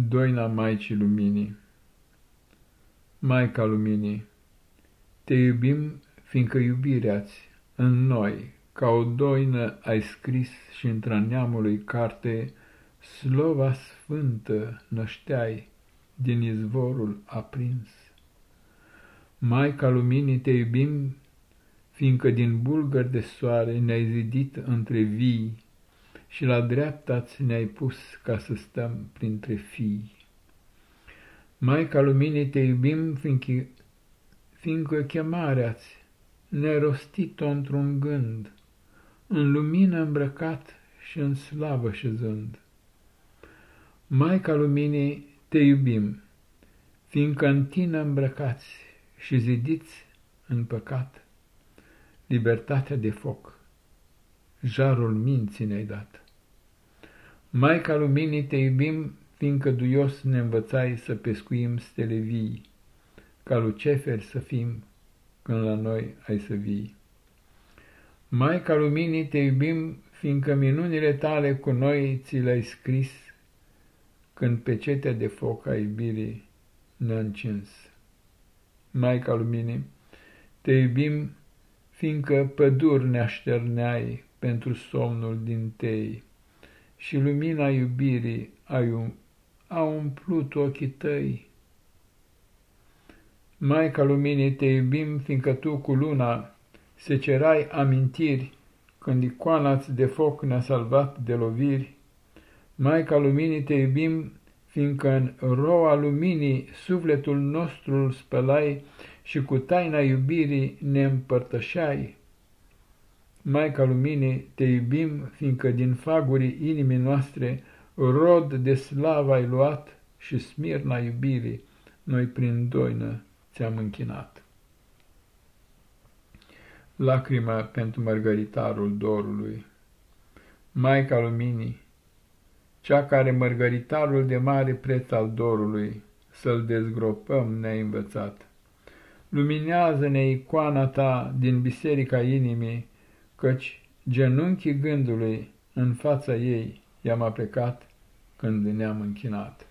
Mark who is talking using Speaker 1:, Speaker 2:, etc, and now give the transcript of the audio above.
Speaker 1: Doina Maicii Luminii Maica Luminii, te iubim, fiindcă iubirea-ți în noi, ca o doină ai scris și într-a neamului carte, slova sfântă nășteai din izvorul aprins. Maica Luminii, te iubim, fiindcă din bulgăr de soare ne-ai zidit între vii, și la dreapta-ți ne-ai pus ca să stăm printre fii. Maica Luminii, te iubim, fiindcă, fiindcă chemarea-ți ne-ai rostit-o într-un gând, în lumină îmbrăcat și în slavă șezând. Maica Luminii, te iubim, fiindcă în tine îmbrăcați și zidiți în păcat libertatea de foc jarul minții ne-ai dat. Maica Luminii, te iubim, fiindcă duios ne învățai să pescuim stele vii, ca luceferi să fim, când la noi ai să vii. Maica Luminii, te iubim, fiindcă minunile tale cu noi ți le-ai scris, când pe cetea de foc a iubirii ne-a încins. Maica Luminii, te iubim, fiindcă păduri ne așterneai pentru somnul din tei și lumina iubirii ai a umplut ochii tăi. Maica luminii te iubim, fiindcă tu cu luna secerai amintiri când icoana de foc ne-a salvat de loviri. Maica luminii te iubim, fiindcă în roa luminii sufletul nostru îl spălai și cu taina iubirii ne împărtășai. Maica Luminii, te iubim, fiindcă din fagurii inimii noastre rod de slavă ai luat și smirna iubirii, noi prin doină ți-am închinat. Lacrima pentru mărgăritarul dorului Maica Luminii, cea care mărgăritarul de mare preț al dorului, să-l dezgropăm ne-ai învățat. Luminează-ne icoana ta din biserica inimii, căci genunchii gândului în fața ei i-am aplecat când ne-am închinat.